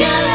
Yeah.